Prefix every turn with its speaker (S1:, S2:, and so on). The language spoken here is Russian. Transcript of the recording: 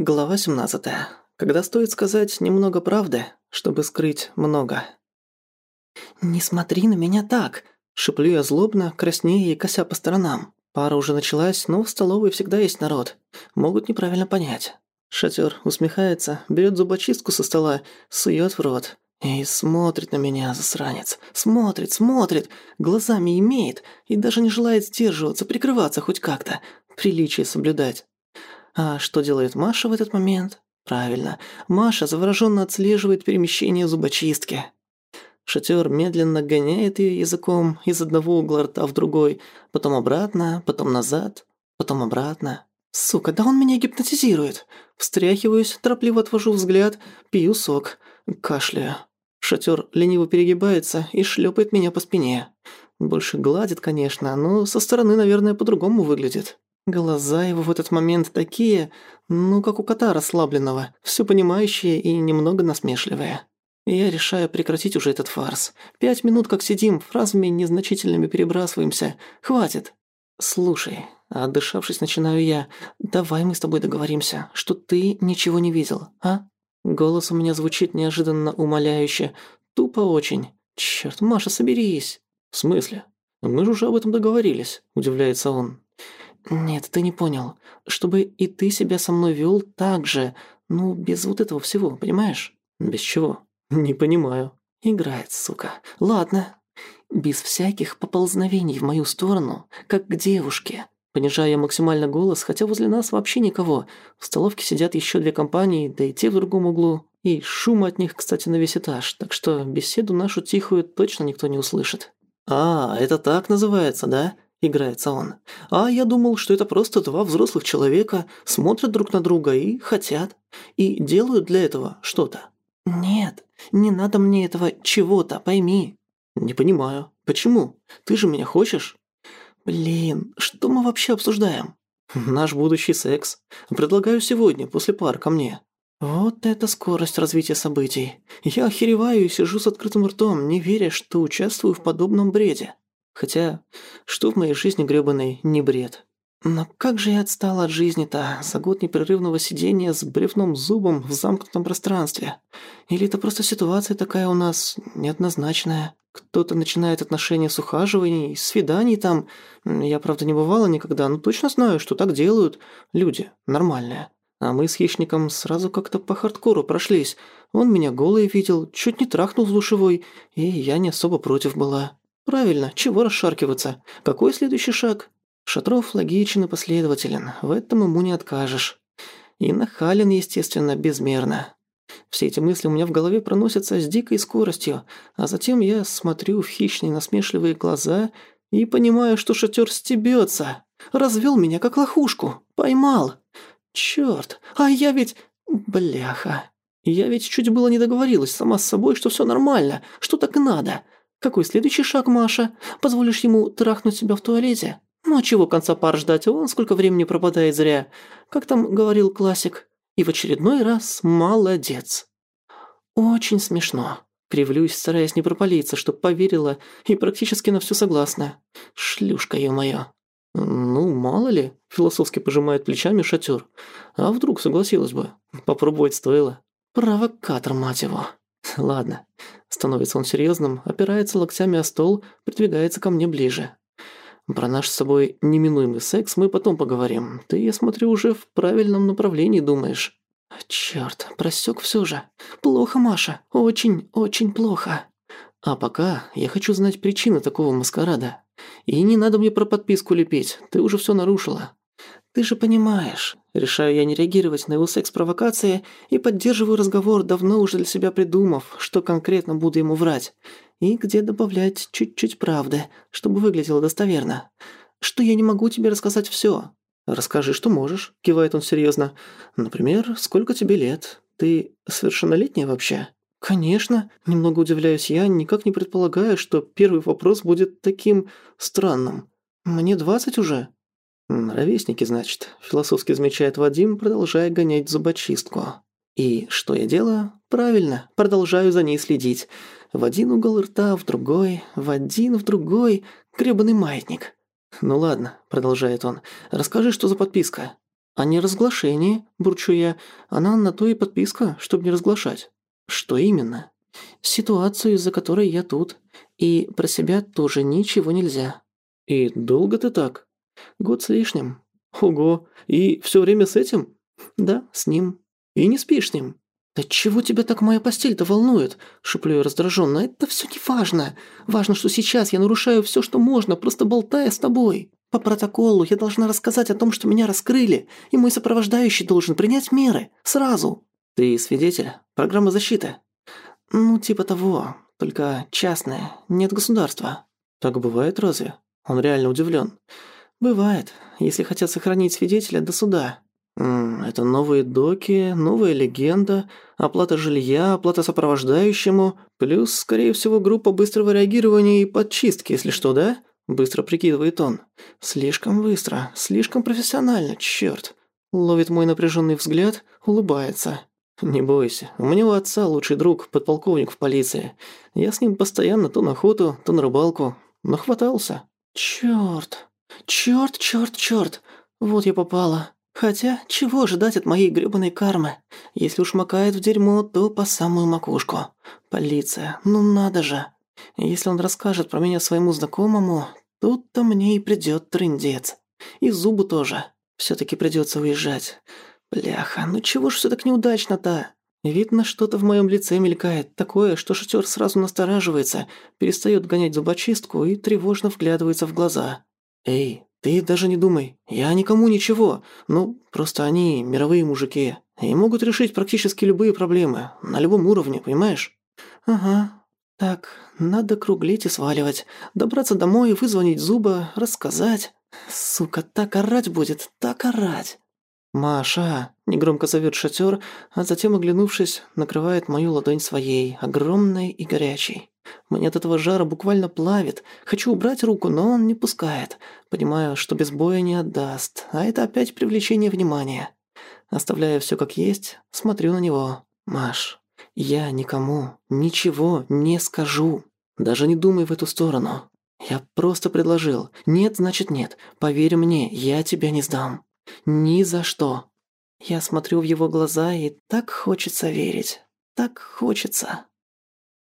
S1: Глава 17. Когда стоит сказать немного правды, чтобы скрыть много. «Не смотри на меня так!» – шеплю я злобно, краснея и кося по сторонам. Пара уже началась, но в столовой всегда есть народ. Могут неправильно понять. Шатер усмехается, берет зубочистку со стола, сует в рот. И смотрит на меня, засранец. Смотрит, смотрит, глазами имеет и даже не желает сдерживаться, прикрываться хоть как-то. Приличие соблюдать. А что делает Маша в этот момент? Правильно, Маша завороженно отслеживает перемещение зубочистки. Шатер медленно гоняет ее языком из одного угла рта в другой, потом обратно, потом назад, потом обратно. Сука, да он меня гипнотизирует. Встряхиваюсь, торопливо отвожу взгляд, пью сок, кашляю. Шатер лениво перегибается и шлепает меня по спине. Больше гладит, конечно, но со стороны, наверное, по-другому выглядит. Глаза его в этот момент такие, ну, как у кота расслабленного, все понимающие и немного насмешливые. я решаю прекратить уже этот фарс. Пять минут как сидим, фразами незначительными перебрасываемся. Хватит. Слушай, отдышавшись, начинаю я. Давай мы с тобой договоримся, что ты ничего не видел, а? Голос у меня звучит неожиданно умоляюще. Тупо очень. Черт, Маша, соберись. В смысле? Мы же уже об этом договорились, удивляется он. «Нет, ты не понял. Чтобы и ты себя со мной вел так же, ну, без вот этого всего, понимаешь?» «Без чего?» «Не понимаю». «Играет, сука. Ладно. Без всяких поползновений в мою сторону, как к девушке». Понижая максимально голос, хотя возле нас вообще никого. В столовке сидят еще две компании, да и те в другом углу. И шум от них, кстати, на весь этаж, так что беседу нашу тихую точно никто не услышит. «А, это так называется, да?» Играется он. А я думал, что это просто два взрослых человека смотрят друг на друга и хотят. И делают для этого что-то. Нет, не надо мне этого чего-то, пойми. Не понимаю. Почему? Ты же меня хочешь? Блин, что мы вообще обсуждаем? Наш будущий секс. Предлагаю сегодня, после пар, ко мне. Вот это скорость развития событий. Я охереваю и сижу с открытым ртом, не веря, что участвую в подобном бреде. Хотя, что в моей жизни грёбаный не бред. Но как же я отстала от жизни-то за год непрерывного сидения с бревном зубом в замкнутом пространстве? Или это просто ситуация такая у нас неоднозначная? Кто-то начинает отношения с ухаживаний, свиданий там. Я, правда, не бывала никогда, но точно знаю, что так делают люди, нормальные. А мы с хищником сразу как-то по хардкору прошлись. Он меня голый видел, чуть не трахнул в душевой, и я не особо против была. Правильно, чего расшаркиваться? Какой следующий шаг? Шатров логичен и последователен, в этом ему не откажешь. И нахален, естественно, безмерно. Все эти мысли у меня в голове проносятся с дикой скоростью, а затем я смотрю в хищные насмешливые глаза и понимаю, что шатер стебется. Развел меня как лохушку. Поймал. Черт, а я ведь... Бляха. Я ведь чуть было не договорилась сама с собой, что все нормально, что так надо. Какой следующий шаг, Маша? Позволишь ему трахнуть себя в туалете? Ну а чего конца пар ждать? Он сколько времени пропадает зря. Как там говорил классик. И в очередной раз молодец. Очень смешно. Кривлюсь, стараясь не пропалиться, чтоб поверила и практически на все согласна. Шлюшка, ё-моё. «Ну, мало ли», – философски пожимает плечами шатер. «А вдруг согласилась бы? Попробовать стоило». «Провокатор, мать его». «Ладно». Становится он серьезным, опирается локтями о стол, придвигается ко мне ближе. Про наш с собой неминуемый секс мы потом поговорим. Ты, я смотрю, уже в правильном направлении думаешь. Чёрт, просёк всё же. Плохо, Маша. Очень, очень плохо. А пока я хочу знать причины такого маскарада. И не надо мне про подписку лепить, ты уже всё нарушила. Ты же понимаешь, решаю я не реагировать на его секс-провокации и поддерживаю разговор, давно уже для себя придумав, что конкретно буду ему врать. И где добавлять чуть-чуть правды, чтобы выглядело достоверно. Что я не могу тебе рассказать всё. Расскажи, что можешь, кивает он серьезно. Например, сколько тебе лет? Ты совершеннолетняя вообще? Конечно, немного удивляюсь я, никак не предполагаю, что первый вопрос будет таким странным. Мне двадцать уже. «Ровесники, значит», – философски замечает Вадим, продолжая гонять зубочистку. «И что я делаю? Правильно, продолжаю за ней следить. В один угол рта, в другой, в один, в другой. Грёбаный маятник». «Ну ладно», – продолжает он, – «расскажи, что за подписка». «О неразглашении», – бурчу я. «Она на то и подписка, чтобы не разглашать». «Что именно?» «Ситуацию, из-за которой я тут. И про себя тоже ничего нельзя». «И долго ты так?» «Год с лишним». «Ого, и все время с этим?» «Да, с ним». «И не спишь с ним?» «Да чего тебя так моя постель-то волнует?» – шеплю я раздраженно. «Это все не важно. Важно, что сейчас я нарушаю все, что можно, просто болтая с тобой. По протоколу я должна рассказать о том, что меня раскрыли, и мой сопровождающий должен принять меры. Сразу». «Ты свидетель? Программа защиты?» «Ну, типа того. Только частная, нет государства». «Так бывает разве?» Он реально удивлен. «Бывает, если хотят сохранить свидетеля до суда». «Это новые доки, новая легенда, оплата жилья, оплата сопровождающему, плюс, скорее всего, группа быстрого реагирования и подчистки, если что, да?» Быстро прикидывает он. «Слишком быстро, слишком профессионально, чёрт!» Ловит мой напряженный взгляд, улыбается. «Не бойся, у меня у отца лучший друг, подполковник в полиции. Я с ним постоянно то на охоту, то на рыбалку. Нахватался». «Чёрт! Чёрт, чёрт, чёрт! Вот я попала!» Хотя, чего ожидать от моей грёбаной кармы? Если уж макает в дерьмо, то по самую макушку. Полиция, ну надо же. Если он расскажет про меня своему знакомому, тут-то мне и придёт трындец. И зубы тоже. Всё-таки придётся уезжать. Бляха, ну чего ж всё так неудачно-то? Видно, что-то в моём лице мелькает, такое, что шутёр сразу настораживается, перестаёт гонять зубочистку и тревожно вглядывается в глаза. «Эй, ты даже не думай, я никому ничего. Ну, просто они мировые мужики и могут решить практически любые проблемы, на любом уровне, понимаешь? Ага. Так, надо круглить и сваливать, добраться домой, вызвонить зуба, рассказать. Сука, так орать будет, так орать. «Маша!» – негромко зовет шатер, а затем, оглянувшись, накрывает мою ладонь своей, огромной и горячей. Мне от этого жара буквально плавит. Хочу убрать руку, но он не пускает. Понимаю, что без боя не отдаст, а это опять привлечение внимания. Оставляя все как есть, смотрю на него. «Маш, я никому ничего не скажу. Даже не думай в эту сторону. Я просто предложил. Нет, значит нет. Поверь мне, я тебя не сдам. Ни за что». Я смотрю в его глаза, и так хочется верить. Так хочется.